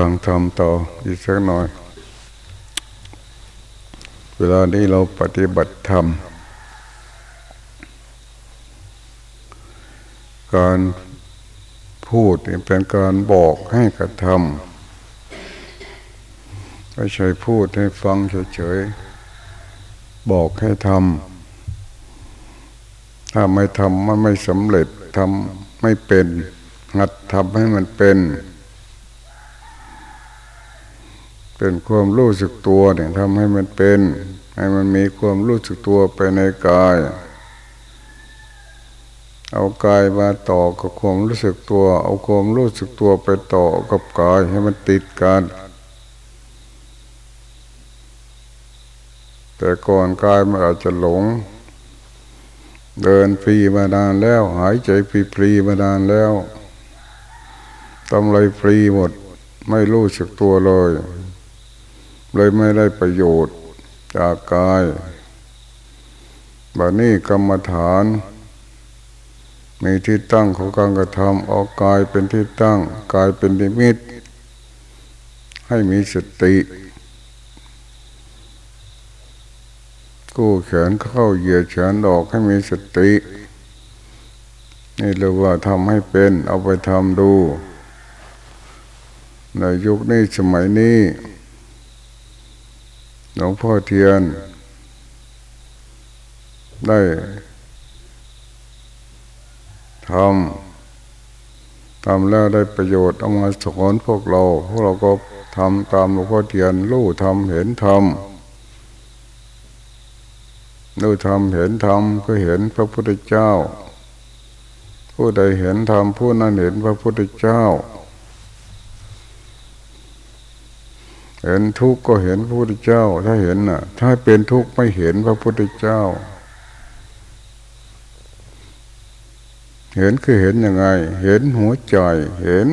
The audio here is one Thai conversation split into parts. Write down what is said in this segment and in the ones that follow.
ฟังธรรมต่ออีกสักหน่อย เวลานี้เราปฏิบัติธรรม การพูดเป็นการบอกให้กระทำไม่ใช่พูดให้ฟังเฉยๆ บอกให้ทำ ถ้าไม่ทำมันไม่สำเร็จทำไม่เป็น หัดทำให้มันเป็น เป็นความรู้สึกตัวเนี่ยทำให้มันเป็น ให้มันมีความรู้สึกตัวไปในกาย เอากายมาต่อกับความรู้สึกตัว เอาความรู้สึกตัวไปต่อกับกายให้มันติดกัน แต่ก่อนกายมันอาจจะหลง เดินฟรีมานานแล้ว หายใจฟรีฟรีมานานแล้วทำอะไรฟรีหมด ไม่รู้สึกตัวเลย เลยไม่ได้ประโยชน์จากกายบัดนี้กรรมฐาน มีที่ตั้งของการกระทำเอากายเป็นที่ตั้ง กายเป็นนิมิต ให้มีสติกู้แขนเข้าเหยียดแขนออกให้มีสติ นี่เรียกว่าทำให้เป็นเอาไปทำดู ในยุคนี้สมัยนี้ หลวงพ่อเทียน ได้ทำทำแล้วได้ประโยชน์เอามาสอนพวกเรา พวกเราก็ทำตามหลวงพ่อเทียนรู้ทำเห็นทำรู้ทำเห็นทำก็เห็นพระพุทธเจ้า ผู้ใดเห็นธรรมผู้นั้นเห็นพระพุทธเจ้า เห็นทุกข์ก็เห็นพระพุทธเจ้า ถ้าเห็นน่ะ ถ้าเป็นทุกข์ไม่เห็นพระพุทธเจ้า เห็นคือเห็นยังไง เห็นหัวใจเห็น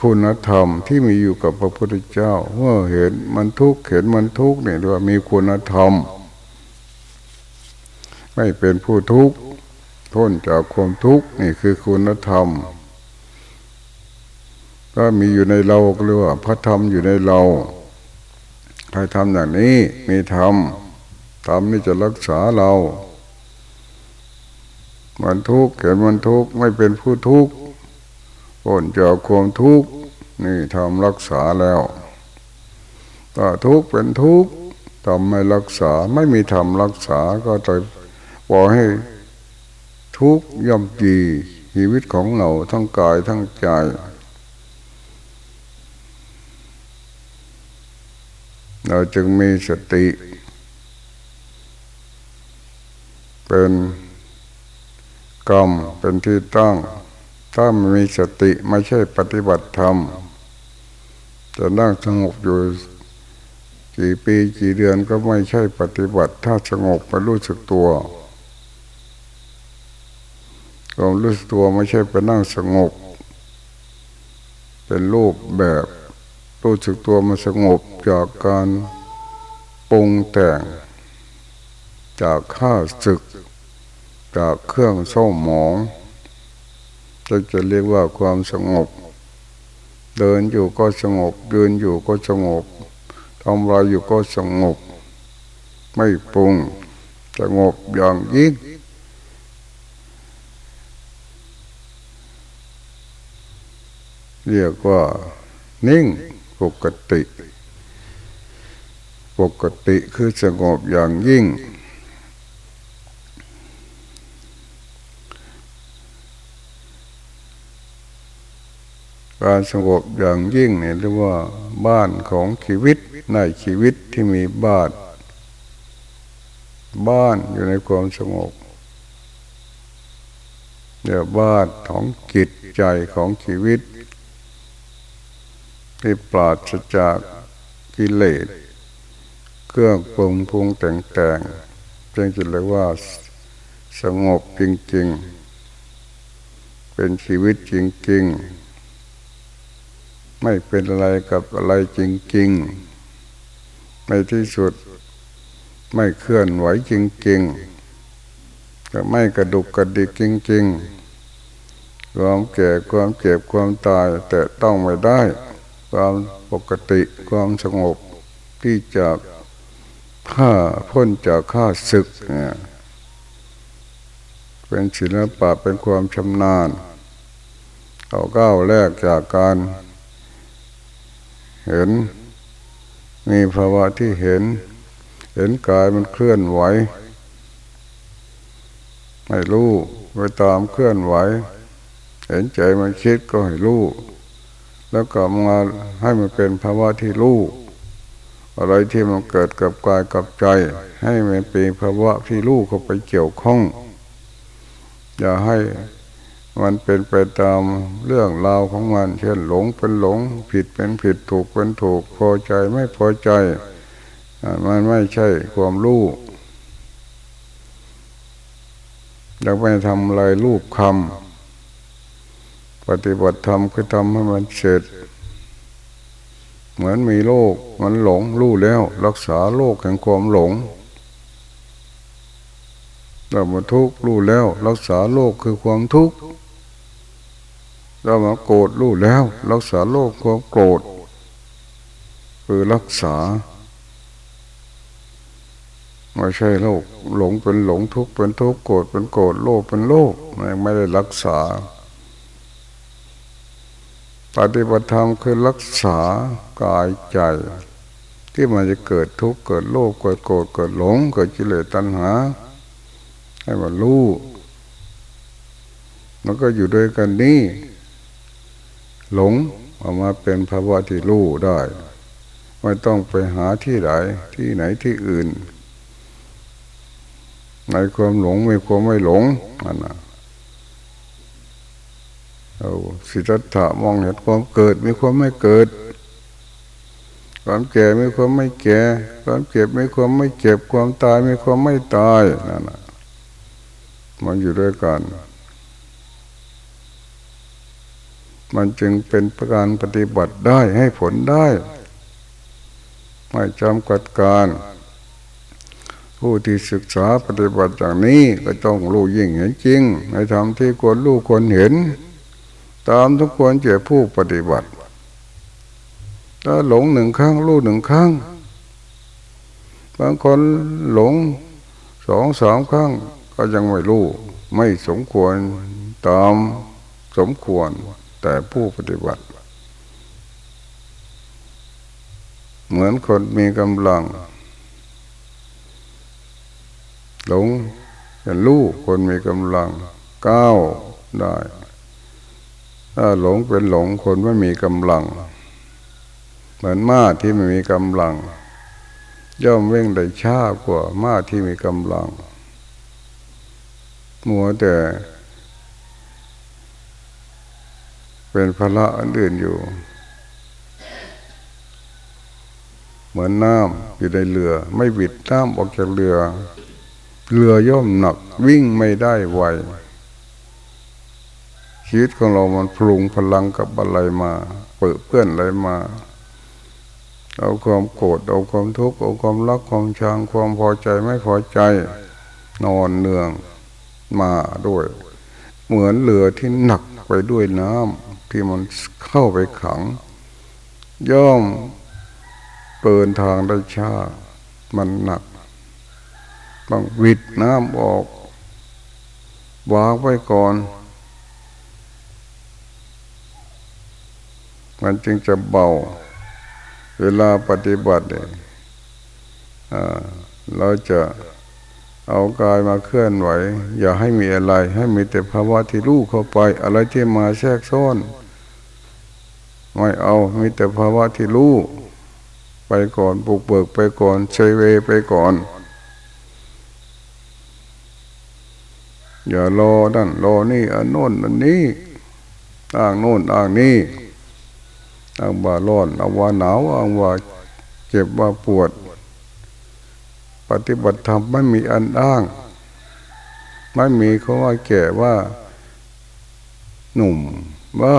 คุณธรรมที่มีอยู่กับพระพุทธเจ้าเมื่อเห็นมันทุกข์เห็นมันทุกข์เนี่ยว่ามีคุณธรรม ไม่เป็นผู้ทุกข์พ้นจากความทุกข์นี่คือคุณธรรม ก็มีอยู่ในเราก็เรียกว่าพระธรรมอยู่ในเรา ใครทำอย่างนี้มีธรรมธรรมนี่จะรักษาเรา มันทุกข์เห็นมันทุกข์ไม่เป็นผู้ทุกข์พ้นจากความทุกข์นี่ทำรักษาแล้วถ้าทุกข์เป็นทุกข์ทำไม่รักษาไม่มีธรรมรักษาก็จะบอกให้ทุกข์ย่อมจีชีวิตของเราทั้งกายทั้งใจ เราจึงมีสติ เป็นกรรมเป็นที่ตั้ง ถ้าไม่มีสติไม่ใช่ปฏิบัติธรรม จะนั่งสงบอยู่กี่ปีกี่เดือนก็ไม่ใช่ปฏิบัติ ถ้าสงบไม่รู้สึกตัวความรู้สึกตัวไม่ใช่ไปนั่งสงบ เป็นรูปแบบ รู้สึกตัวมันสงบจากการปรุงแต่ง จากข้าศึก จากเครื่องเศร้าหมองจะจะเรียกว่าความสงบ เดินอยู่ก็สงบยืนอยู่ก็สงบทำอะไรอยู่ก็สงบ ไม่ปรุงสงบอย่างยิ่งเรียกว่านิ่ง ปกติ ปกติคือสงบอย่างยิ่ง การสงบอย่างยิ่งเนี่ยเรียกว่าบ้านของชีวิตในชีวิตที่มีบ้าน บ้านอยู่ในความสงบเรียกบ้านของจิตใจของชีวิต ที่ปราศจากกิเลสเครื่องปรุงพุงแต่งแต่งจึงจะเรียกว่าสงบจริง ๆ เป็นชีวิตจริง ๆ ไม่เป็นอะไรกับอะไรจริง ๆ ในที่สุดไม่เคลื่อนไหวจริงๆก็ไม่กระดุกกระดิกจริง ๆ ความแก่ความเจ็บความตายแต่ต้องไม่ได้ ความปกติความสงบที่จะฆ่าพ้นจากฆ่าศึกเนี่ยเป็นศิลปะเป็นความชำนาญเอาก้าวแรกจากการเห็น มีภาวะที่เห็น เห็นกายมันเคลื่อนไหวไม่รู้ไปตามเคลื่อนไหว เห็นใจมันคิดก็ให้รู้ แล้วก็มาให้มันเป็นภาวะที่รู้อะไรที่มันเกิดกับกายกับใจ ให้มันเป็นภาวะที่รู้เข้าไปเกี่ยวข้อง อย่าให้มันเป็นไปตามเรื่องราวของมัน เช่นหลงเป็นหลง ผิดเป็นผิดถูกเป็นถูก พอใจไม่พอใจ มันไม่ใช่ความรู้เราไปทำอะไรรูปคำ ปฏิบัติธรรมคือทำให้มันเสร็จ เหมือนมีโรคมันหลงรู้แล้ว รักษาโรคแห่งความหลงเรามาทุกข์รู้แล้ว รักษาโรคคือความทุกข์เรามาโกรธรู้แล้ว รักษาโรคความโกรธคือรักษาไม่ใช่โลกหลงเป็นหลงทุกข์เป็นทุกข์โกรธเป็นโกรธโลภเป็นโลภไม่ได้รักษา ปฏิบัติธรรมคือรักษากายใจ ที่มันจะเกิดทุกข์เกิดโลภเกิดโกรธเกิดหลง เกิดกิเลสตัณหา ให้มันรู้มันก็อยู่ด้วยกันนี่หลงออกมาเป็นภาวะที่รู้ได้ ไม่ต้องไปหาที่ไหนที่ไหนที่อื่น ในความหลงไมีความไม่หลงนั่นนะ เราสิทธัตถะมองเห็นความเกิดมีความไม่เกิด ความแก่มีความไม่แก่ ความเจ็บมีความไม่เจ็บ ความตายมีความไม่ตายนั่นนะมันอยู่ด้วยกัน มันจึงเป็นประการปฏิบัติได้ให้ผลได้ ไม่จำกัดการ ผู้ที่ศึกษาปฏิบัติอย่างนี้ก็ต้องรู้ยิ่งเห็นจริงในธรรมที่ควรรู้ควรเห็น ตามทุกควรเจอผู้ปฏิบัติ ถ้าหลงหนึ่งครั้งรู้หนึ่งครั้งบางคนหลงสองสามครั้งก็ยังไม่รู้ ไม่สมควรตามสมควรแต่ผู้ปฏิบัติ เหมือนคนมีกำลัง หลงเป็นลูกคนมีกำลังก้าวได้ หลงเป็นหลงคนไม่มีกำลัง เหมือนม้าที่ไม่มีกำลัง ย่อมเว่งได้ช้ากว่าม้าที่มีกำลัง มัวแต่ เป็นพละอันอื่นอยู่ เหมือนน้ำอยู่ในเรือ ไม่บิดน้ำออกจากเรือ เรือย่อมหนักวิ่งไม่ได้ไว ชีวิตของเรามันปรุงพลังกับอะไรมาเปิดเพื่อนอะไรมา เอาความโกรธเอาความทุกข์เอาความรักความชังความพอใจไม่พอใจนอนเนืองมาด้วย เหมือนเรือที่หนักไปด้วยน้ำที่มันเข้าไปขัง ย่อมเปินทางได้ช้ามันหนักต้องวิดน้ำออกวางไว้ก่อน มันจึงจะเบา เวลาปฏิบัติเนี่ยเราจะเอากายมาเคลื่อนไหว อย่าให้มีอะไร ให้มีแต่ภาวะที่รู้เข้าไป อะไรที่มาแทรกซ้อนไม่เอา มีแต่ภาวะที่รู้ไปก่อนปลุกเบิกไปก่อนเชยเวไปก่อน อย่ารอนั่นรอนี่อันโน้นอันนี้อ้างโน้นอ้างนี้ เอาว่าร้อนเอาว่าหนาวเอาว่าเจ็บว่าปวด ปฏิบัติธรรมไม่มีอันอ้าง ไม่มีเขาว่าแก่ว่า หนุ่มว่า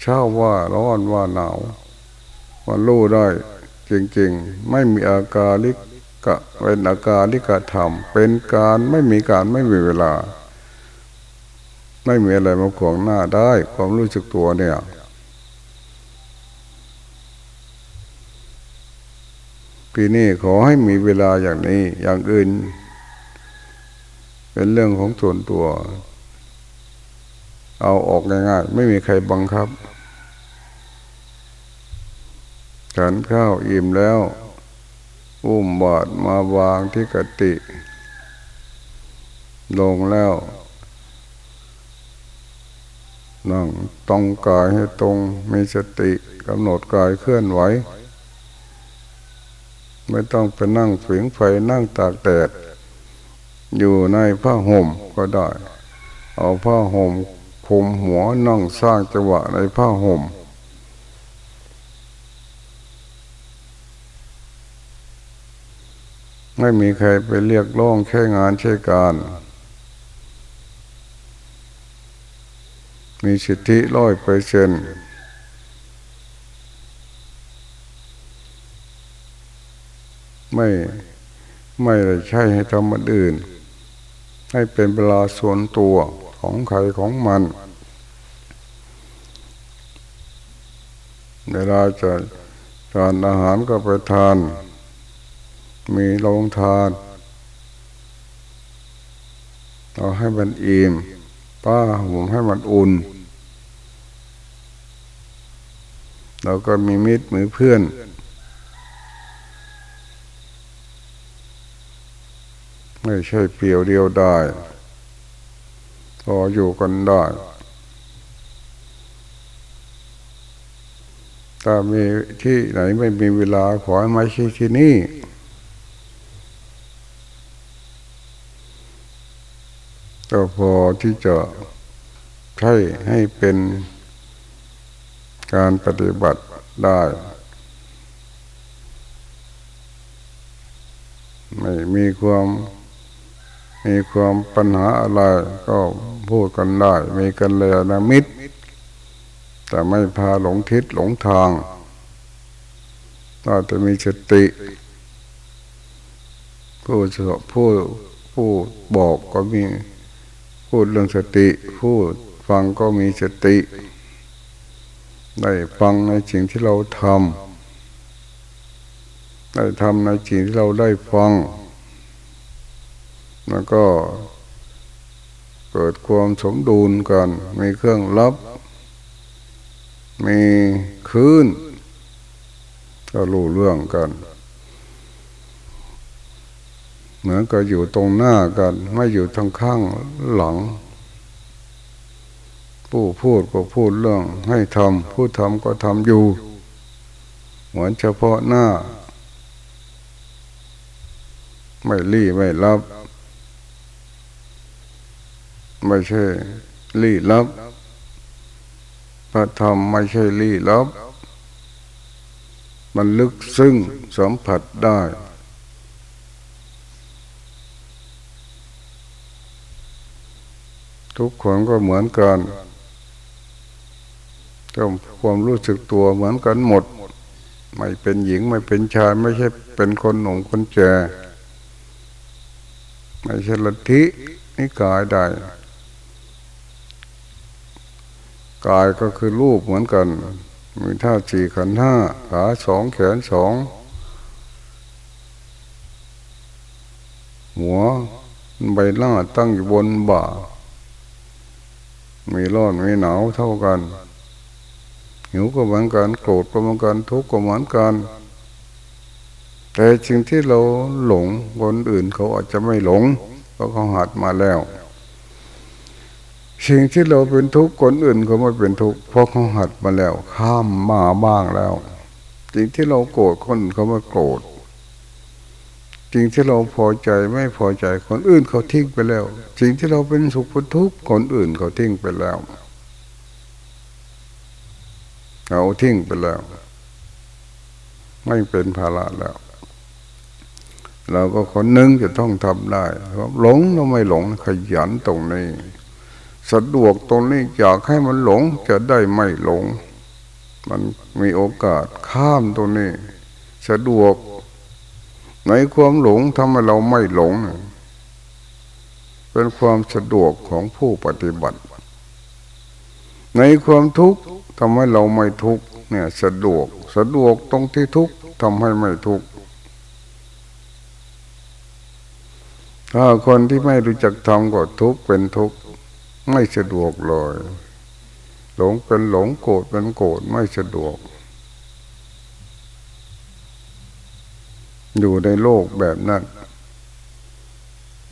เช้าว่าร้อนว่าหนาวว่ารู้ได้จริงๆ ไม่มีอาการลิกะเป็นอาการลิกะธรรม เป็นการไม่มีการไม่มีเวลา ไม่มีอะไรมาขวางหน้าได้ ความรู้สึกตัวเนี่ย ปีนี้ขอให้มีเวลาอย่างนี้ อย่างอื่น เป็นเรื่องของส่วนตัว เอาออกง่ายๆ ไม่มีใครบังคับฉันข้าวอิ่มแล้ว อุ้มบาดมาวางที่กติ ลงแล้วนั่งตรงกายให้ตรงมีสติกำหนดกายเคลื่อนไหว ไม่ต้องไปนั่งฝืงไฟนั่งตากแดดอยู่ในผ้าห่มก็ได้ เอาผ้าห่มคลุมหัวนั่งสร้างจังหวะในผ้าห่มไม่มีใครไปเรียกร้องแค่งานใช่การ มีสิทธิร้อยเปอร์เซ็นต์ ไม่ไม่ได้ใช่ให้ทำมันอื่น ให้เป็นเวลาส่วนตัวของใครของมัน เวลาจะทานอาหารก็ไปทาน มีโรงทานเอาให้มันอิ่มป้าผมให้มันอุ่น เราก็มีมิตรมือเพื่อน ไม่ใช่เปียวเดียวได้พออยู่กันได้ถ้ามีที่ไหนไม่มีเวลาขอให้มาที่ที่นี่ก็พอที่จะใช้ให้เป็นการปฏิบัติได้ ไม่มีความ มีความปัญหาอะไรก็พูดกันได้ มีกันเลยนะมิตร แต่ไม่พาหลงทิศหลงทางเราจะมีสติ ผู้ผู้ผู้บอกก็มีพูดเรื่องสติผู้ฟังก็มีสติ ได้ฟังในสิ่งที่เราทำได้ทำในสิ่งที่เราได้ฟัง แล้วก็เกิดความสมดุลกัน มีเครื่องรับ มีคืนก็รู้เรื่องกัน เหมือนกับอยู่ตรงหน้ากัน ไม่อยู่ทางข้างหลัง ผู้พูดก็พูดเรื่องให้ทำผู้ทำก็ทำอยู่ เหมือนเฉพาะหน้า ไม่รีไม่รับ ไม่ใช่ลี้ลับ พระธรรมไม่ใช่ลี้ลับ มันลึกซึ้งสัมผัสได้ ทุกคนก็เหมือนกันต้องความรู้สึกตัวเหมือนกันหมด ไม่เป็นหญิงไม่เป็นชาย ไม่ใช่เป็นคนหนุ่มคนแก่ไม่ใช่ลัทธินิกายใด กายก็คือรูปเหมือนกัน มีท่าสี่ขันห้าขาสองแขนสองหัวใบหน้าตั้งอยู่บนบ่า มีร้อนมีหนาวเท่ากัน หิวก็เหมือนกันโกรธก็เหมือนกันทุกข์ก็เหมือนกัน แต่สิ่งที่เราหลงคนอื่นเขาอาจจะไม่หลงเพราะเขาหัดมาแล้ว สิ่งที่เราเป็นทุกข์คนอื่นเขาไม่เป็นทุกข์เพราะเขาหัดมาแล้ว ข้ามมาบ้างแล้วสิ่งที่เราโกรธคนเขาไม่โกรธสิ่งที่เราพอใจไม่พอใจคนอื่นเขาทิ้งไปแล้วสิ่งที่เราเป็นสุขเป็นทุกข์คนอื่นเขาทิ้งไปแล้วเขาทิ้งไปแล้ว ไม่เป็นภาระแล้วเราก็คนนึงจะต้องทำได้หลงเราไม่หลงขยันตรงนี้ สะดวกตรงนี้อยากให้มันหลงจะได้ไม่หลง มันมีโอกาสข้ามตรงนี้ สะดวก ในความหลงทำให้เราไม่หลงเป็นความสะดวกของผู้ปฏิบัติ ในความทุกข์ทำให้เราไม่ทุกข์เนี่ยสะดวกสะดวกตรงที่ทุกข์ทำให้ไม่ทุกข์ถ้าคนที่ไม่รู้จักทำก็ทุกข์เป็นทุกข์ ไม่สะดวกเลย หลงเป็นหลงโกรธเป็นโกรธไม่สะดวก อยู่ในโลกแบบนั้น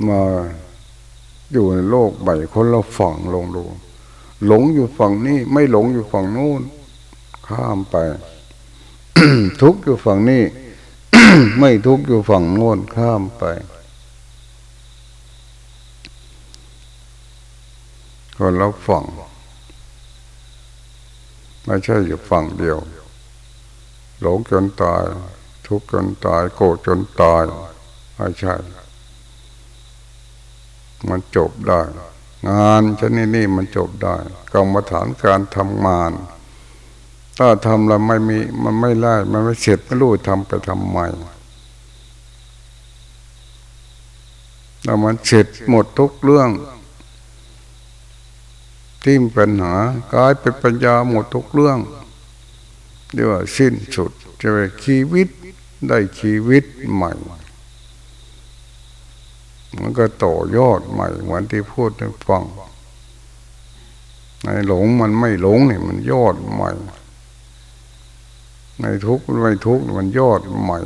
มาอยู่ในโลกใบคนเราฝั่งลงดูหลงอยู่ฝั่งนี้ ไม่หลงอยู่ฝั่งนู้น ข้ามไป ทุกอยู่ฝั่งนี้ ไม่ทุกอยู่ฝั่งโน้นข้ามไป คนเราฝั่งไม่ใช่อยู่ฝั่งเดียว หลงจนตาย ทุกข์จนตาย โกรธจนตายไม่ใช่ มันจบได้ งานชนิดนี้มันจบได้กรรมฐานการทำงาน ถ้าทำแล้วไม่มีมันไม่ไล่มันไม่เสร็จไม่รู้ทำไปทำไมแล้วมันเสร็จหมดทุกเรื่อง ที่มีปัญหากลายเป็นปัญญาหมดทุกเรื่องเรียกว่าสิ้นสุดจะเป็นชีวิตได้ชีวิตใหม่ มันก็ต่อยอดใหม่เหมือนที่พูดให้ฟังในหลงมันไม่หลงนี่มันยอดใหม่ ในทุกข์ไม่ทุกข์มันยอดใหม่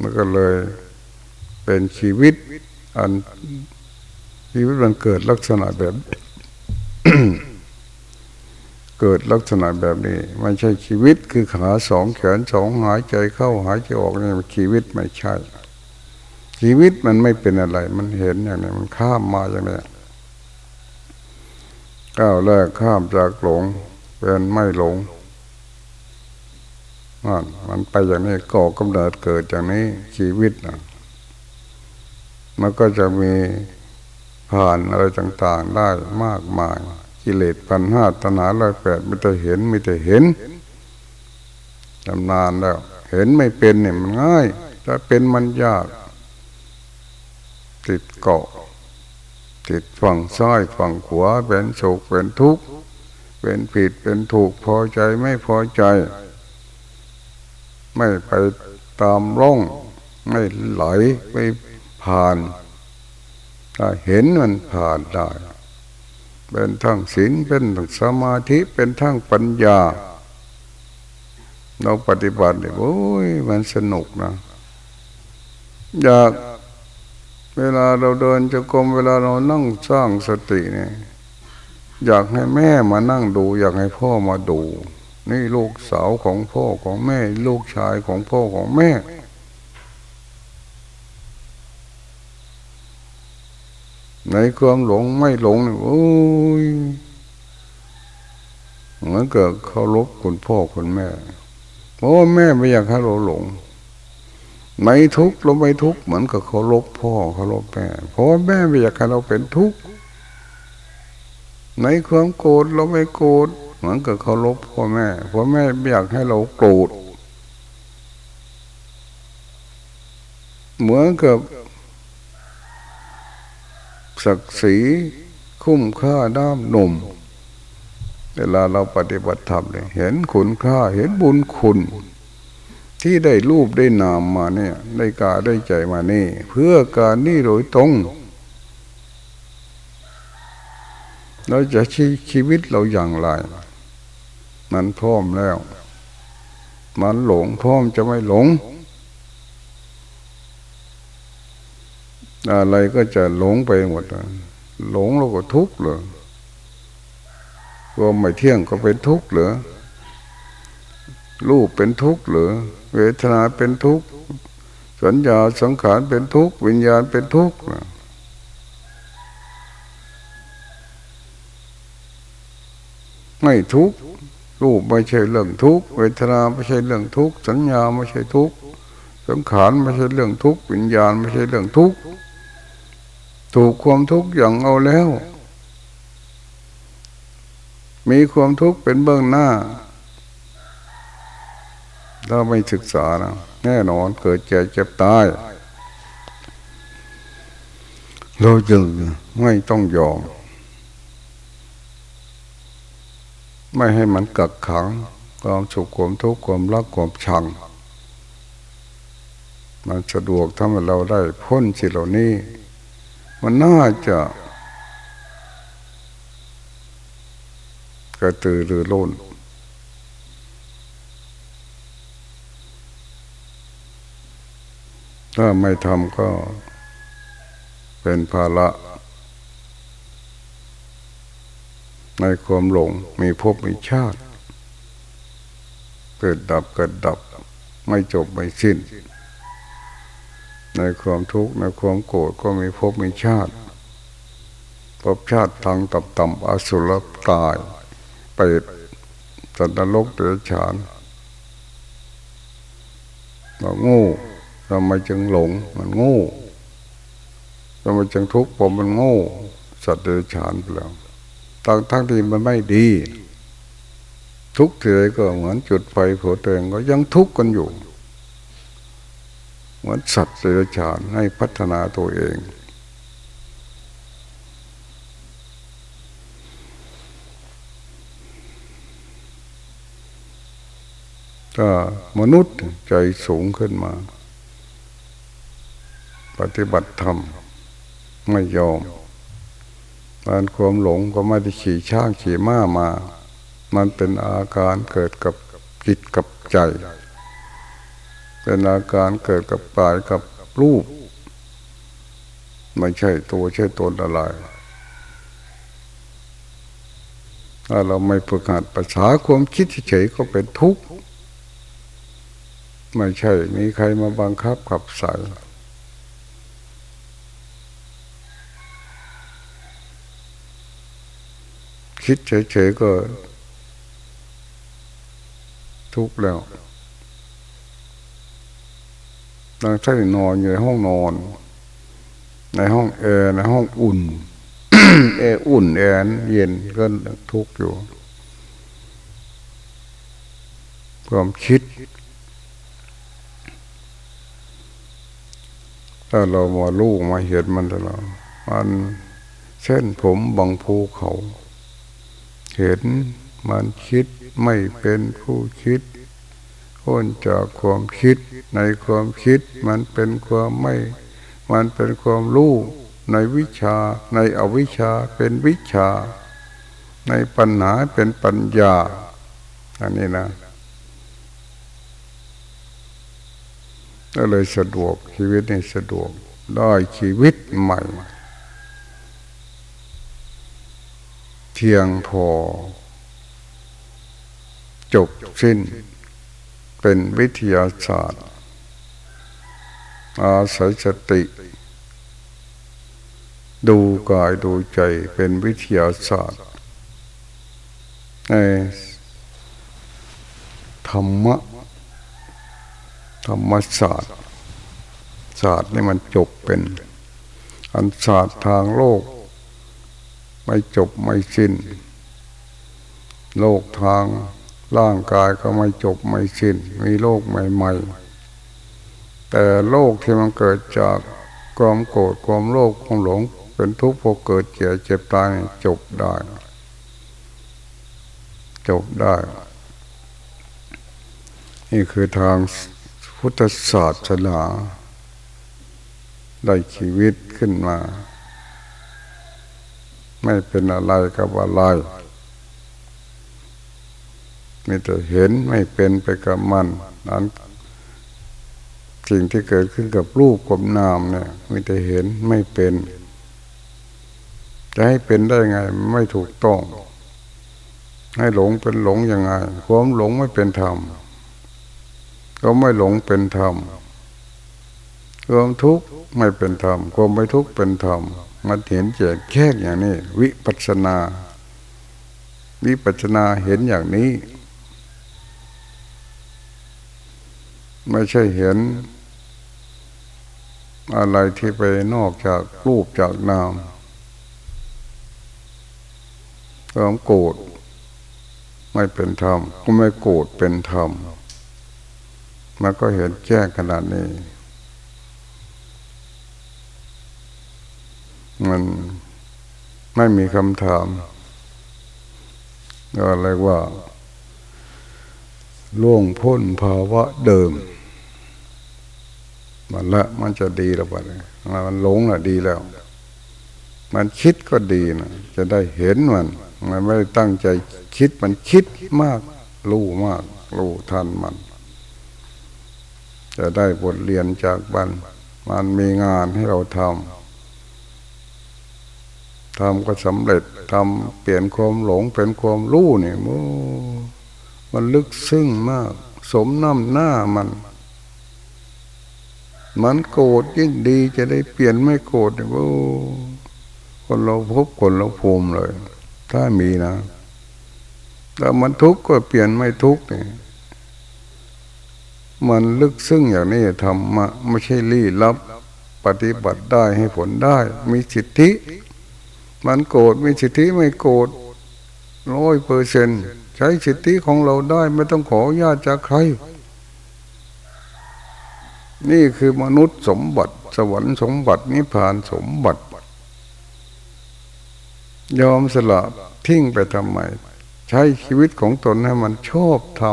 มันก็เลย เป็นชีวิตอันชีวิตมันเกิดลักษณะแบบ เกิดลักษณะแบบนี้ไม่ใช่ชีวิตคือขาสองแขนสองหายใจเข้าหายใจออกนี่ชีวิตไม่ใช่ ชีวิตมันไม่เป็นอะไร มันเห็นอย่างนี้มันข้ามมาอย่างนี้ก้าวแรกข้ามจากหลงเป็นไม่หลงมันมันไปอย่างนี้ก่อกำเนิดเกิดอย่างนี้ชีวิตนะ มันก็จะมีผ่านอะไรต่างๆได้มากมาย กิเลสปัญหาตนาร้อยแปดไม่ได้เห็นไม่ได้เห็นจำนานแล้ว เห็นไม่เป็นเนี่ยมันง่ายถ้าเป็นมันยาก ติดเกาะ ติดฝั่งซ้ายฝั่งขวาเป็นโศกเป็นทุกข์เป็นผิดเป็นถูกพอใจไม่พอใจ ไม่ไปตามร่อง ไม่ไหลไม่ ผ่านถ้าเห็นมันผ่านได้ เป็นทั้งศีลเป็นทั้งสมาธิเป็นทั้งปัญญา เราปฏิบัติเนี่ยโอ้ยมันสนุกนะอยากเวลาเราเดินจะกรมเวลาเรานั่งสร้างสติเนี่ยอยากให้แม่มานั่งดู อยากให้พ่อมาดู นี่ลูกสาวของพ่อของแม่ ลูกชายของพ่อของแม่ ในความหลงไม่หลงโอ้ยเหมือนกับเคารพคุณพ่อคุณแม่เพราะแม่ไม่อยากให้เราหลง ไม่ทุกข์เราไม่ทุกข์เหมือนกับเคารพพ่อเคารพแม่เพราะแม่ไม่อยากให้เราเป็นทุกข์ในความโกรธเราไม่โกรธเหมือนกับเคารพพ่อแม่เพราะแม่ไม่อยากให้เราโกรธเหมือนกับ ศักดิ์ศรีคุ้มค่าน้ำนมเวลาเราปฏิบัติธรรมเลยเห็นคุณค่าเห็นบุญคุณ ที่ได้รูปได้นามมาเนี่ย ได้กาได้ใจมานี่ เพื่อการนี่โดยตรงเราจะชีชีวิตเราอย่างไร มันพร้อมแล้ว มันหลงพร้อมจะไม่หลง อะไรก็จะหลงไปหมดหลงแล้วก็ทุกข์เลยความไม่เที่ยงก็เป็นทุกข์เหรอรูปเป็นทุกข์หรอเวทนาเป็นทุกข์สัญญาสังขารเป็นทุกข์วิญญาณเป็นทุกข์ไม่ทุกข์รูปไม่ใช่เรื่องทุกข์เวทนาไม่ใช่เรื่องทุกข์สัญญาไม่ใช่ทุกข์สังขารไม่ใช่เรื่องทุกข์วิญญาณไม่ใช่เรื่องทุกข์ ถูกความทุกข์อย่างเอาแล้ว มีความทุกข์เป็นเบื้องหน้าถ้าไม่ศึกษานะแน่นอนเกิดเจ็บเจ็บตาย เราจึงไม่ต้องยอม ไม่ให้มันกักขังความสุขความทุกข์ความรักความชัง มันสะดวกทำให้เราได้พ้นสิ่งเหล่านี้ มันน่าจะกระตือรือร้นถ้าไม่ทำก็เป็นภาระ ในความหลงมีภพมีชาติ เกิดดับเกิดดับ ไม่จบไม่สิ้น ในความทุกข์ในความโกรธก็มีภพมีชาติภพชาติทางต่ำต่ำอสุรตายไปสัตว์นรกเดรัจฉานเราโง่ทำไมจึงหลงมันโง่ทำไมจึงทุกข์ผมมันโง่สัตว์เดรัจฉานไปแล้วตั้งทั้งที่มันไม่ดี ทุกข์ทีไรก็เหมือนจุดไฟโผล่เตงก็ยังทุกข์กันอยู่ เหมือนสัตว์เดรัจฉานให้พัฒนาตัวเอง ถ้ามนุษย์ใจสูงขึ้นมา ปฏิบัติธรรมไม่ยอมการความหลงก็ไม่ได้ขี่ช่างขี่ม้ามา มันเป็นอาการเกิดกับจิตกับใจ เป็นอาการเกิดกับกายกับรูป ไม่ใช่ตัวใช่ตนอะไรถ้าเราไม่ฝึกหัดภาษาความคิดเฉยก็เป็นทุกข์ไม่ใช่ มีใครมาบังคับขับใส่คิดเฉยๆก็ทุกข์แล้ว ตางท่านนอนอยู่ในห้องนอน ในห้องแอร์ในห้องอุ่นแอร์อุ่นแอร์เย็นก็ทุกข์อยู่ ความคิด ถ้าเรามาลูกมาเห็นมันตลอดมันเส้นผมบังภูเขา เห็นมันคิดไม่เป็นผู้คิด พ้นจากความคิด ในความคิดมันเป็นความไม่ มันเป็นความรู้ในวิชา ในอวิชาเป็นวิชา ในปัญหาเป็นปัญญา อันนี้นะก็เลยสะดวกชีวิตในสะดวกได้ชีวิตใหม่เพียงพอ จบสิ้น เป็นวิทยาศาสตร์ อาศัยสติ ดูกายดูใจเป็นวิทยาศาสตร์ในธรรมะธรรมศาสตร์ ศาสตร์นี่มันจบเป็น อันศาสตร์ทางโลก ไม่จบไม่สิ้น โลกทาง ร่างกายก็ไม่จบไม่สิ้น มีโลกใหม่ ๆ แต่โลกที่มันเกิดจากความโกรธความโลภความหลง เป็นทุกข์พอเกิดเจ็บเจ็บตายจบได้ จบได้ นี่คือทางพุทธศาสนาได้ชีวิตขึ้นมา ไม่เป็นอะไรกับอะไร มีแต่เห็นไม่เป็นไปกับมันนั้นสิ่งที่เกิดขึ้นกับรูปกับนามเนี่ยมีแต่เห็นไม่เป็น จะให้เป็นได้ไงไม่ถูกต้อง ให้หลงเป็นหลงยังไงความหลงไม่เป็นธรรมก็ไม่หลงเป็นธรรมความทุกข์ไม่เป็นธรรมความไม่ทุกข์เป็นธรรมมันเห็นแจ่แค่อย่างนี้ วิปัสนา วิปัสนาเห็นอย่างนี้ ไม่ใช่เห็น อะไรที่ไปนอกจากรูปจากนามความโกรธไม่เป็นธรรมก็ไม่โกรธเป็นธรรมมันก็เห็นแจ้งขนาดนี้ มันไม่มีคำถามก็เรียกว่าล่วงพ้นภาวะเดิม มันละมันจะดีแล้วบัดนี้มันหลงละดีแล้ว มันคิดก็ดีนะจะได้เห็นมัน มันไม่ได้ตั้งใจคิดมันคิดมาก รู้มาก รู้ทันมัน จะได้บทเรียนจากบันมันมีงานให้เราทำทำก็สำเร็จทำเปลี่ยนความหลงเป็นความรู้เนี่ยมันลึกซึ้งมาก สมน้ำหน้ามัน มันโกรธยิ่งดีจะได้เปลี่ยนไม่โกรธโอ้คนเราพบคนเราภูมิเลย ถ้ามีนะแต่มันทุกข์ก็เปลี่ยนไม่ทุกข์เนี่ยมันลึกซึ้งอย่างนี้ทำมาไม่ใช่ลี้ลับ ปฏิบัติได้ให้ผลได้ มีสิทธิ มันโกรธมีสิทธิไม่โกรธร้อยเปอร์เซนใช้สิทธิของเราได้ไม่ต้องขอญาตจากใคร นี่คือมนุษย์สมบัติ สวรรค์สมบัตินิพพานสมบัติ ยอมสละทิ้งไปทำไม ใช้ชีวิตของตนให้มันชอบท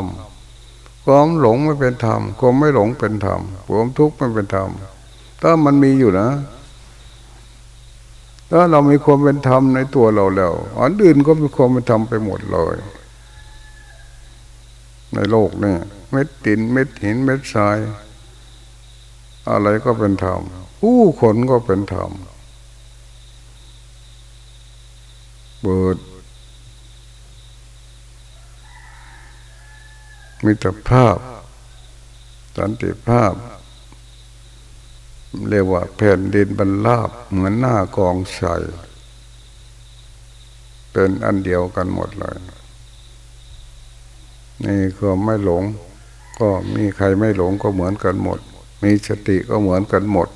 ำความหลงไม่เป็นธรรมความไม่หลงเป็นธรรมความทุกข์ไม่เป็นธรรมถ้ามันมีอยู่นะถ้าเรามีความเป็นธรรมในตัวเราแล้วอันอื่นก็มีความเป็นธรรมไปหมดเลย ในโลกนี่เม็ดดินเม็ดหินเม็ดทราย อะไรก็เป็นธรรมผู้คนก็เป็นธรรมเบิดมิตรภาพ สันติภาพ เรียกว่าแผ่นดินบรรลาบเหมือนหน้ากองใสเป็นอันเดียวกันหมดเลย นี่ก็ไม่หลง ก็มีใครไม่หลงก็เหมือนกันหมด มีสติก็เหมือนกันหมด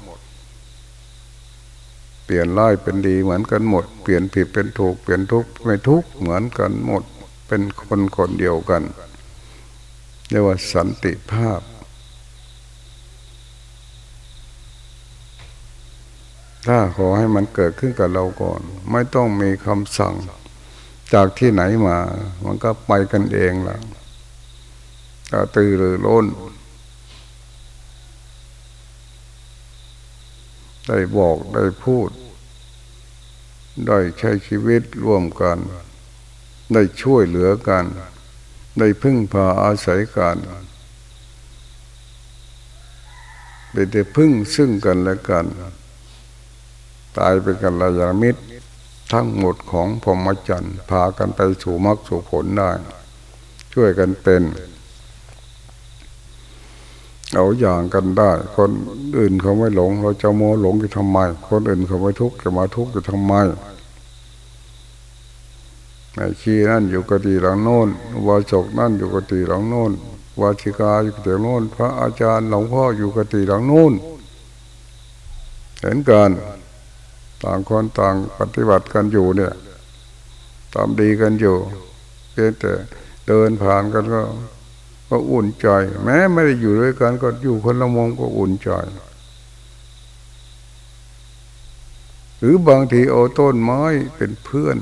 เปลี่ยนร้ายเป็นดีเหมือนกันหมด เปลี่ยนผิดเป็นถูก เปลี่ยนทุกข์ไม่ทุกข์เหมือนกันหมด เป็นคนคนเดียวกันเรียกว่าสันติภาพ ถ้าขอให้มันเกิดขึ้นกับเราก่อน ไม่ต้องมีคำสั่งจากที่ไหนมา มันก็ไปกันเองละตาตือหรือล้น ได้บอกได้พูด ได้ใช้ชีวิตร่วมกัน ได้ช่วยเหลือกัน ได้พึ่งพาอาศัยกันได้ได้พึ่งซึ่งกันและกัน ตายเป็นกันระยามิตร ทั้งหมดของพรหมจรรย์พากันไปสู่มรรคสู่ผลได้ ช่วยกันเป็น เอาอย่างกันได้ คนอื่นเขาไม่หลง เราจะโมหลงจะทำไม คนอื่นเขาไม่ทุกข์จะมาทุกข์จะทำไมไอ้ชีนั่นอยู่กติหลังโน้นวาจกนั่นอยู่กติหลังโน้นวาชิกาอยู่กติหลังโน้นพระอาจารย์หลวงพ่ออยู่กติหลังโน้นเห็นกันต่างคนต่างปฏิบัติกันอยู่เนี่ยตามดีกันอยู่เพียงแต่เดินผ่านกันก็ ก็อุ่นใจ แม้ไม่ได้อยู่ด้วยกันก็อยู่คนละมุมก็อุ่นใจ หรือบางทีเอาต้นไม้เป็นเพื่อน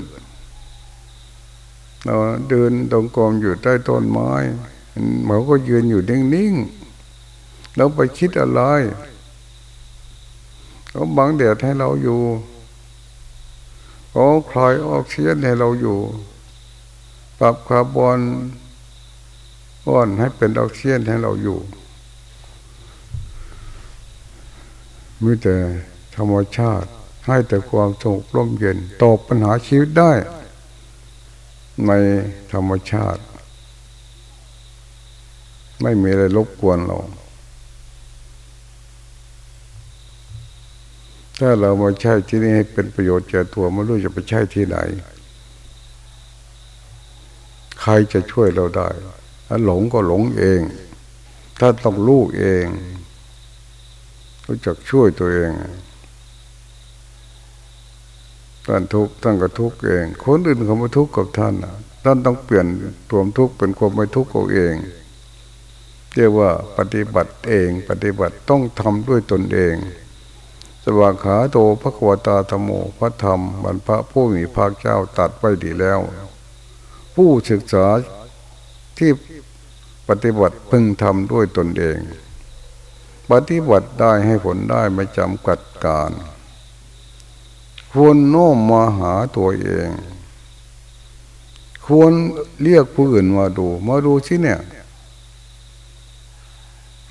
เราเดินตรงกรมอยู่ใต้ต้นไม้เขาก็ยืนอยู่นิ่งๆเราไปคิดอะไรเขาบังแดดให้เราอยู่เขาคลายออกซิเจนให้เราอยู่ ปรับคาร์บอน ป้อนให้เป็นออกซิเจนให้เราอยู่มีแต่ธรรมชาติให้แต่ความสงบร่มเย็นตอบปัญหาชีวิตได้ ในธรรมชาติ ไม่มีอะไรรบกวนเราถ้าเรามาใช้ที่นี่ให้เป็นประโยชน์แก่ตัวไม่รู้จะไปใช้ที่ไหน ใครจะช่วยเราได้ ถ้าหลงก็หลงเอง ถ้าต้องรู้เองรู้จักช่วยตัวเองท่านทุกข์ท่านก็ทุกข์เอง คนอื่นเขาไม่ทุกข์กับท่านท่านต้องเปลี่ยนตัวทุกข์เป็นความไม่ทุกข์เอาเองเรียกว่าปฏิบัติเอง ปฏิบัติต้องทำด้วยตนเอง สวากขาโตพระกวตาธโมพระธรรมบรรพผู้มีภาคเจ้าตัดไว้ดีแล้ว ผู้ศึกษา ที่ปฏิบัติพึงทำด้วยตนเอง ปฏิบัติได้ให้ผลได้ไม่จำกัดการควรโน้มมาหาตัวเอง ควรเรียกผู้อื่นมาดู มาดูสิเนี่ย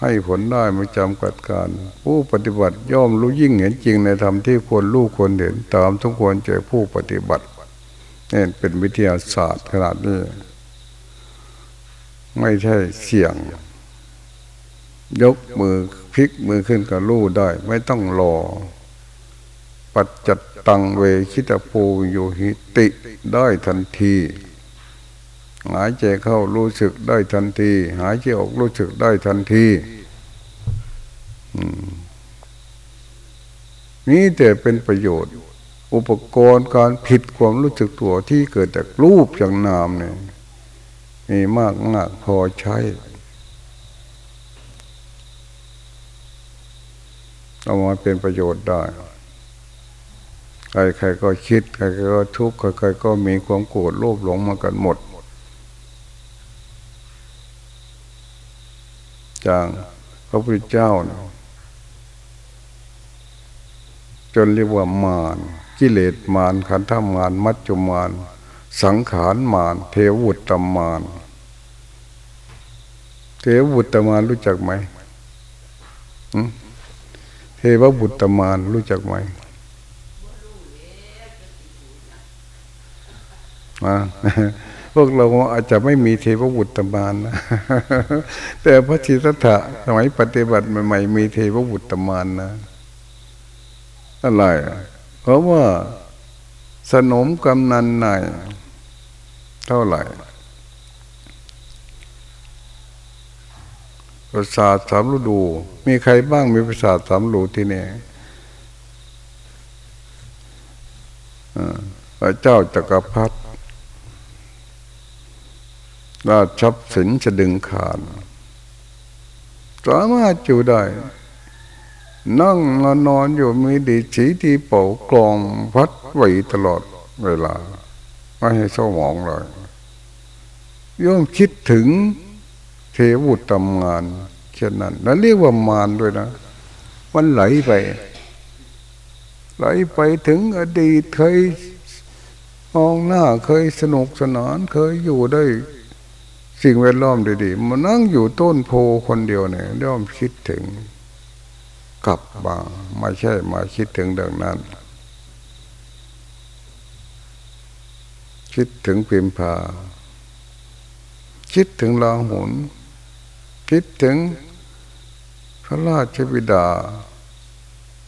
ให้ผลได้ไม่จำกัดการ ผู้ปฏิบัติย่อมรู้ยิ่งเห็นจริงในธรรมที่ควรรู้ควรเห็นตามทุกควรเจอผู้ปฏิบัตินี่เป็นวิทยาศาสตร์ขนาดนี้ ไม่ใช่เสี่ยง ยกมือพลิกมือขึ้นก็รู้ได้ ไม่ต้องรอ ปัจจัตตังเวคิตภูโยหิติได้ทันที หายใจเข้ารู้สึกได้ทันที หายใจออกรู้สึกได้ทันทีนี่แต่เป็นประโยชน์ อุปกรณ์การผิดความรู้สึกตัวที่เกิดจากรูปอย่างนามเนี่ย มีมากมากพอใช้เอามาเป็นประโยชน์ได้ ใครใครก็คิดใครใครก็ทุกข์ใครใครก็มีความโกรธโลภหลงมากันหมดจางพระพุทธเจ้านะจนเรียกว่ามารกิเลสมารขันธมารมัจจุมาร สังขารมารเทวุตตมารเทวุตตมารรู้จักไหมเทวบุตรมารรู้จักไหมพวกเราอาจจะไม่มีเทวบุตรมารนะแต่พระชิตถะสมัยปฏิบัติใหม่ๆมีเทวบุตรมารนะอะไรเพราะว่าสนมกำนันนาย เท่าไหร่ประสาทสามฤดู มีใครบ้างมีประสาทสามฤดูที่นี่พระเจ้าจักรพรรดิราชับสินจะดึงขาดสามารถอยู่ได้ นั่งนอนอยู่มีดีฉีที่เป่ากลองพัดไหวตลอดเวลา ไม่ให้เศร้าหมองเลยย่อมคิดถึงเทวุตทำงานเช่นนั้น แล้วเรียกว่ามารด้วยนะ มันไหลไป ไหลไปถึงอดีตเคยมองหน้าเคยสนุกสนานเคยอยู่ได้สิ่งแวดล้อมดีๆมานั่งอยู่ต้นโพคนเดียวเนี่ยย่อมคิดถึงกลับมางไม่ใช่มาคิดถึงดังนั้น คิดถึงพิมพา คิดถึงลาหุนคิดถึงพระราชบิดา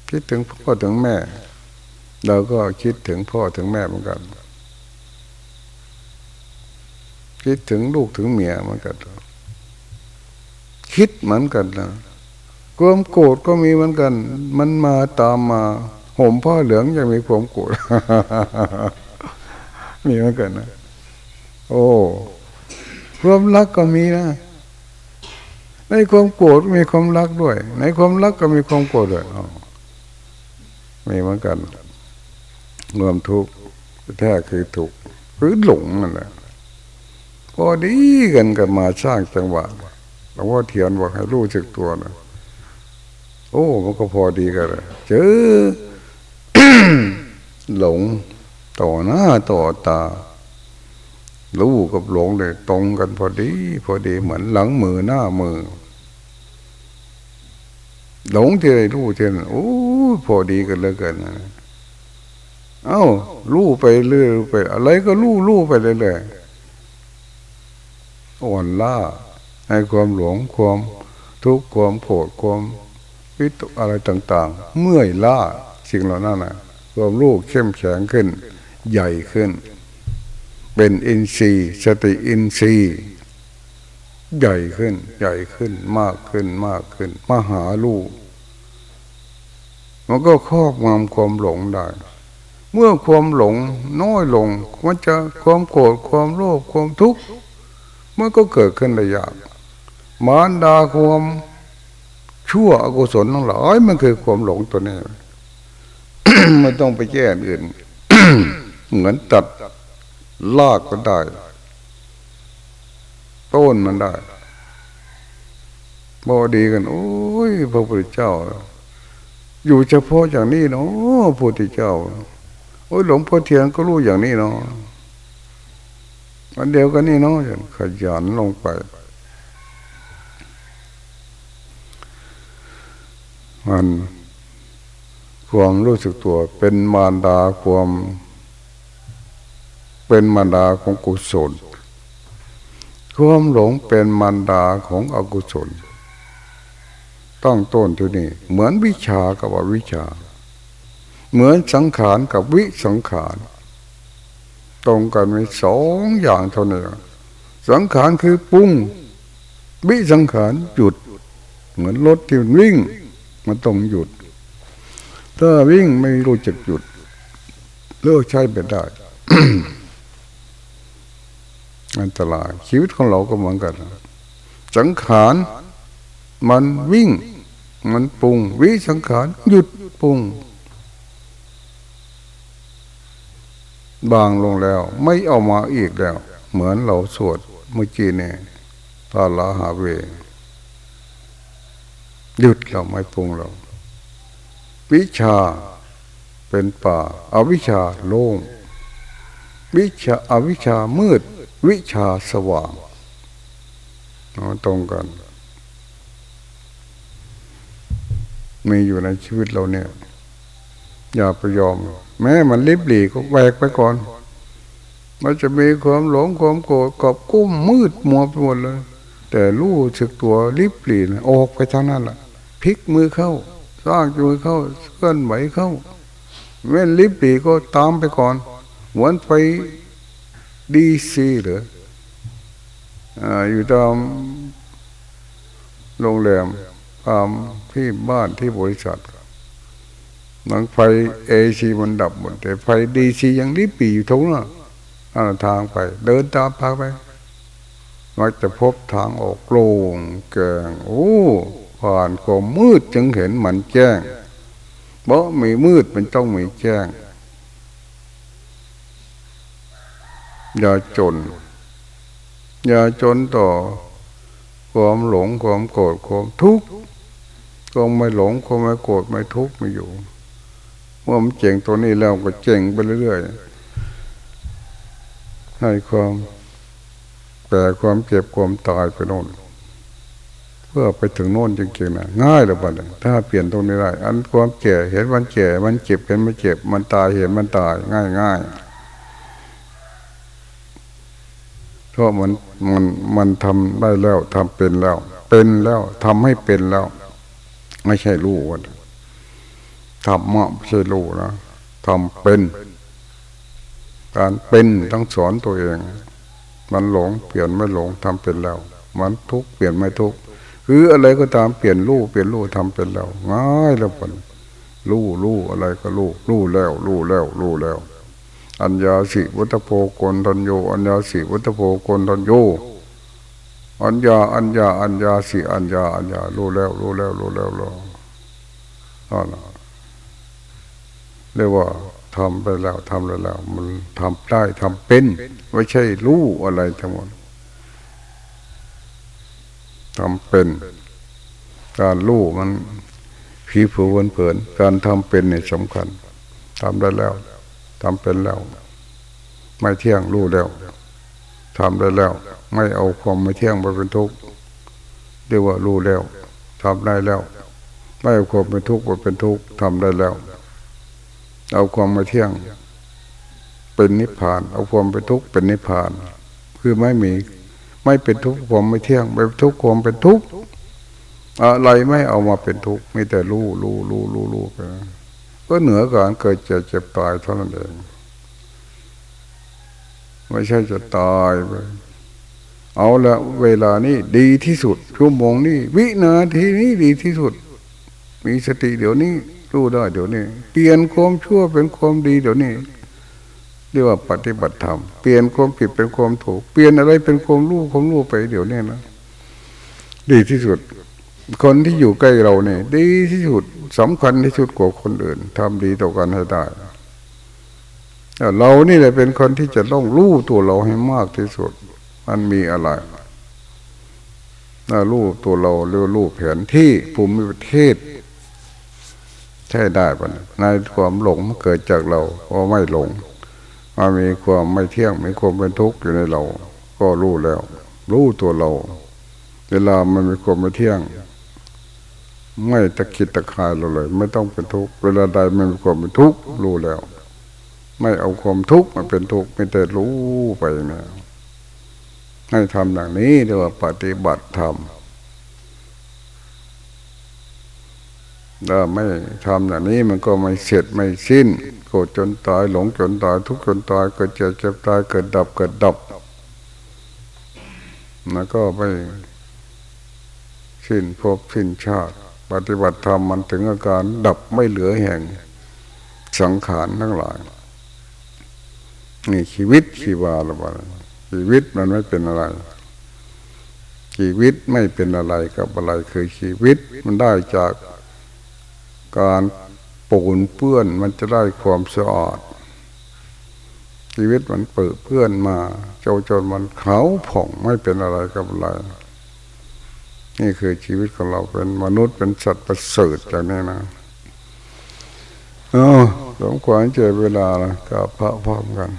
คิดถึงพ่อถึงแม่ เราก็คิดถึงพ่อถึงแม่เหมือนกัน คิดถึงลูกถึงเมียเหมือนกัน คิดเหมือนกันนะความโกรธก็มีเหมือนกัน มันมาตามมา ห่มผ้าเหลืองยังมีความโกรธ มีเหมือนกันนะโอ้ความรักก็มีนะ ในความโกรธมีความรักด้วย ในความรักก็มีความโกรธด้วยมีเหมือนกันรวมทุกข์แท้คือทุกข์คือหลงนั่นแหละพอดีกันกับมาสร้างจังหวะหลวงพ่อเทียนบอกให้รู้จักตัวนะโอ้ มันก็พอดีกันเลยเจอหลง ต่อหน้าต่อตารู้กับหลงเลยตรงกันพอดี พอดีเหมือนหลังมือหน้ามือ หลงที่ไรรู้ที่นั่นโอ้พอดีกันเลยกันนะเอ้ารู้ไปเรื่อยไป อะไรก็รู้รู้ไปเรื่อยอ่อนล้าให้ความหลงความทุกข์ความโผดความวิตกอะไรต่าง ๆ เมื่อยล้าสิ่งเหล่านั้นนะความรู้เข้มแข็งขึ้น ใหญ่ขึ้น เป็นอินทรีย์สติอินทรีย์ใหญ่ขึ้น ใหญ่ขึ้นมากขึ้นมากขึ้น มหาลูกมันก็ครอบงำความหลงได้ เมื่อความหลงน้อยลง มันจะความโกรธความโลภความทุกข์มันก็เกิดขึ้นได้ยากมารดาความชั่วอกุศลทั้งหลายมันคือความหลงตัวนี้ไม่ต้องไปแก้อื่น เหมือนตัดลากก็ได้ ต้นมันได้บอดีกัน โอ้ยพระพุทธเจ้า อยู่เฉพาะอย่างนี้เนาะพระพุทธเจ้า โอ้ยหลวงพ่อเทียนก็รู้อย่างนี้เนาะอันเดียวกันนี่เนาะขยันลงไปมันความรู้สึกตัวเป็นมารดาความ เป็นมารดาของกุศลความหลงเป็นมารดาของอกุศลต้องต้นที่นี่เหมือนวิชากับวิชา เหมือนสังขารกับวิสังขาร ตรงกันมีสองอย่างเท่านี้สังขารคือปรุงวิสังขารหยุด เหมือนรถที่วิ่งมันต้องหยุด ถ้าวิ่งไม่รู้จักหยุดเลิกใช้ไปได้ อันตรายชีวิตของเราก็เหมือนกัน สังขารมันวิ่ง มันปรุง วิสังขารหยุดปรุง บางลงแล้ว ไม่เอามาอีกแล้ว เหมือนเราสวดเมื่อกี้เนี่ยตาลาหาเวหยุดเราไม่ปรุงเราวิชาเป็นป่าอาวิชาโล่งวิชาอาวิชามืด วิชาสว่างตรงกัน มีอยู่ในชีวิตเราเนี่ย อย่าไปยอม แม้มันลิบหลีก็แวกไปก่อน มันจะมีความหลงความโกรธกอบกุ้มมืดมัวไปหมดเลย แต่รู้สึกตัวลิบหลีออกไปทางนั้นแหละพลิกมือเข้าสร้างมือเข้าเคลื่อนไหวเข้าเว้นลิบหลีก็ตามไปก่อนเหมือนไป ดีซีหรืออยู่ตามโรงแรมตามที่บ้านที่บริษัทหลังไฟเอซีมันดับหมดแต่ไฟดีซียังริบปีอยู่ทุกน่ะทางไป เดินตามพาไปมักจะพบทางออกโล่งเกิงโอ้ผ่านความมืดจึงเห็นมันแจ้งเพราะมีมืดมันต้องมีแจ้ง อย่าจน อย่าจนต่อ ความหลงความโกรธความทุกข์ความไม่หลงความไม่โกรธไม่ทุกข์ไม่อยู่เมื่อมันเจ๋งตัวนี้แล้วก็เจ๋งไปเรื่อยๆให้ความแต่ความเจ็บความตายไปโน่นเพื่อไปถึงโน่นจริงๆนะง่ายเลยบัดถ้าเปลี่ยนตรงนี้ได้ อันความแก่เห็นมันแก่มันเจ็บเห็นมันเจ็บ มันตายเห็นมันตาย ง่ายง่าย เพราะมันมันมันทำได้แล้วทำเป็นแล้ว เป็นแล้วทำให้เป็นแล้ว ไม่ใช่รู้ว่าทำมาไม่ใช่รู้นะทำเป็น การเป็นต้องสอนตัวเอง มันหลงเปลี่ยนไม่หลงทำเป็นแล้ว มันทุกเปลี่ยนไม่ทุกคืออะไรก็ตามเปลี่ยนรูปเปลี่ยนรูปทำเป็นแล้วง่ายแล้วปนรู้รู้อะไรก็รู้รู้แล้วรู้แล้วรู้แล้ว อัญญาสิวัตโพกนทันโยอัญญาสิวัตโพกนทันโยอัญญาอัญญาอัญญาสิอัญญาอัญญารู้แล้วรู้แล้วรู้แล้วรู้นั่นเรียกว่าทำไปแล้วทำแล้ว มันทำได้ทำเป็น ไม่ใช่รู้อะไรทั้งหมดทำเป็น การรู้มันผีผูวนเผิน การทำเป็นเนี่ยสำคัญทำได้แล้ว ทำเป็นแล้ว ไม่เที่ยงรู้แล้วทำได้แล้ว ไม่เอาความไม่เที่ยงมาเป็นทุกข์เรียกว่ารู้แล้วทำได้แล้ว ไม่เอาความเป็นทุกข์มาเป็นทุกข์ทำได้แล้ว เอาความไม่เที่ยง เป็นนิพพาน เอาความเป็นทุกข์เป็นนิพพาน คือไม่มีไม่เป็นทุกข์ความไม่เที่ยงไม่ทุกข์ความเป็นทุกข์อะไรไม่เอามาเป็นทุกข์มีแต่รู้รู้รู้รู้รู้ไป ก็เหนือการเกิดเจ็บเจ็บตายเท่านั้นเอง ไม่ใช่จะตายไปเอาละเวลานี้ดีที่สุดชั่วโมงนี้วินาทีนี้ดีที่สุด มีสติเดี๋ยวนี้รู้ได้เดี๋ยวนี้ เปลี่ยนความชั่วเป็นความดีเดี๋ยวนี้เรียกว่าปฏิบัติธรรมเปลี่ยนความผิดเป็นความถูก เปลี่ยนอะไรเป็นความรู้ความรู้ไปเดี๋ยวนี้นะดีที่สุด คนที่อยู่ใกล้เราเนี่ยดีที่สุดสำคัญที่สุดกว่าคนอื่นทำดีต่อกันให้ได้เรานี่แหละเป็นคนที่จะต้องรู้ตัวเราให้มากที่สุด มันมีอะไรถ้ารู้ตัวเราเรียกรู้แผนที่ภูมิประเทศ ใช่ได้ปะในความหลงมันเกิดจากเราเพราะไม่หลงมามีความไม่เที่ยงมีความเป็นทุกข์อยู่ในเรา ก็รู้แล้ว รู้ตัวเรา เวลามันมีความไม่เที่ยง ไม่ตะคิดตะคายเราเลย ไม่ต้องเป็นทุกข์เวลาใดมันมีความเป็นทุกข์รู้แล้ว ไม่เอาความทุกข์มาเป็นทุกข์ไม่แต่รู้ไปนะให้ทำอย่างนี้เรียกว่าปฏิบัติธรรมถ้าไม่ทำอย่างนี้มันก็ไม่เสร็จไม่สิ้น โกรธจนตายหลงจนตายทุกข์จนตายเกิดเจ็บเจ็บตายเกิดดับเกิดดับแล้วก็ไม่สิ้นภพสิ้นชาติ ปฏิบัติธรรมมันถึงอาการดับไม่เหลือแห่งสังขารทั้งหลาย นี่ชีวิตชีวาละบ้าชีวิตมันไม่เป็นอะไร ชีวิตไม่เป็นอะไรกับอะไรคือชีวิตมันได้จากการปูนเปื้อนมันจะได้ความสะอาด ชีวิตมันเปิดเพื่อนมาเจ้าจนมันเขาผ่องไม่เป็นอะไรกับอะไร นี่คือชีวิตของเราเป็นมนุษย์เป็นสัตว์ประเสริฐจากนี้นะอ๋อสมควรเจอเวลาแล้วกับพระพร้อมกัน